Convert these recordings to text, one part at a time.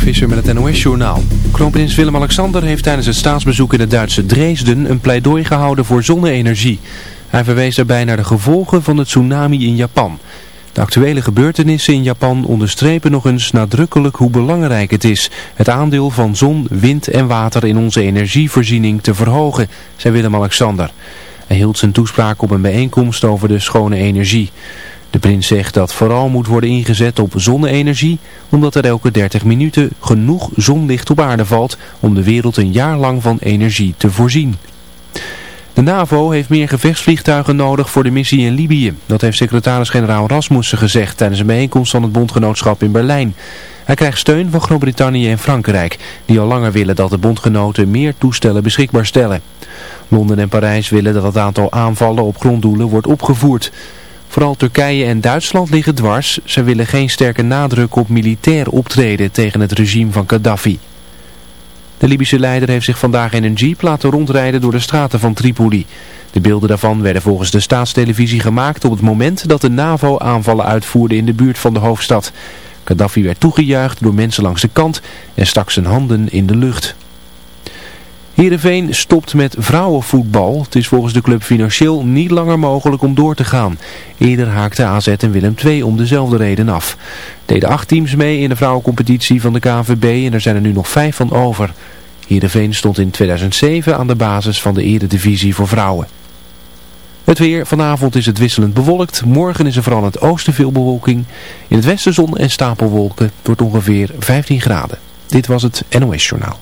Visser met het NOS-journaal. Kroonprins Willem-Alexander heeft tijdens het staatsbezoek in het Duitse Dresden een pleidooi gehouden voor zonne-energie. Hij verwees daarbij naar de gevolgen van het tsunami in Japan. De actuele gebeurtenissen in Japan onderstrepen nog eens nadrukkelijk hoe belangrijk het is het aandeel van zon, wind en water in onze energievoorziening te verhogen, zei Willem-Alexander. Hij hield zijn toespraak op een bijeenkomst over de schone energie. De prins zegt dat vooral moet worden ingezet op zonne-energie, omdat er elke 30 minuten genoeg zonlicht op aarde valt om de wereld een jaar lang van energie te voorzien. De NAVO heeft meer gevechtsvliegtuigen nodig voor de missie in Libië. Dat heeft secretaris-generaal Rasmussen gezegd tijdens een bijeenkomst van het bondgenootschap in Berlijn. Hij krijgt steun van Groot-Brittannië en Frankrijk, die al langer willen dat de bondgenoten meer toestellen beschikbaar stellen. Londen en Parijs willen dat het aantal aanvallen op gronddoelen wordt opgevoerd. Vooral Turkije en Duitsland liggen dwars. Ze willen geen sterke nadruk op militair optreden tegen het regime van Gaddafi. De Libische leider heeft zich vandaag in een jeep laten rondrijden door de straten van Tripoli. De beelden daarvan werden volgens de staatstelevisie gemaakt op het moment dat de NAVO aanvallen uitvoerde in de buurt van de hoofdstad. Gaddafi werd toegejuicht door mensen langs de kant en stak zijn handen in de lucht. Heerenveen stopt met vrouwenvoetbal. Het is volgens de club financieel niet langer mogelijk om door te gaan. Eerder haakte AZ en Willem II om dezelfde reden af. Deden acht teams mee in de vrouwencompetitie van de KNVB en er zijn er nu nog vijf van over. Heerenveen stond in 2007 aan de basis van de eredivisie voor vrouwen. Het weer, vanavond is het wisselend bewolkt. Morgen is er vooral in het oosten veel bewolking. In het westen zon en stapelwolken. Wordt ongeveer 15 graden. Dit was het NOS Journaal.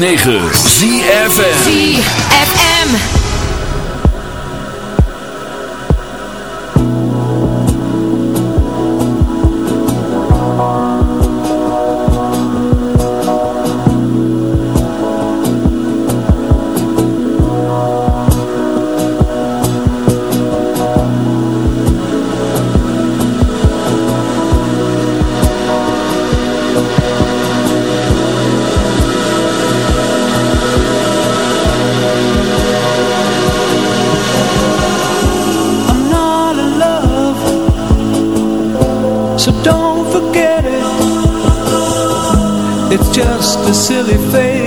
106.9 just a silly face.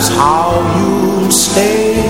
That's how you'll stay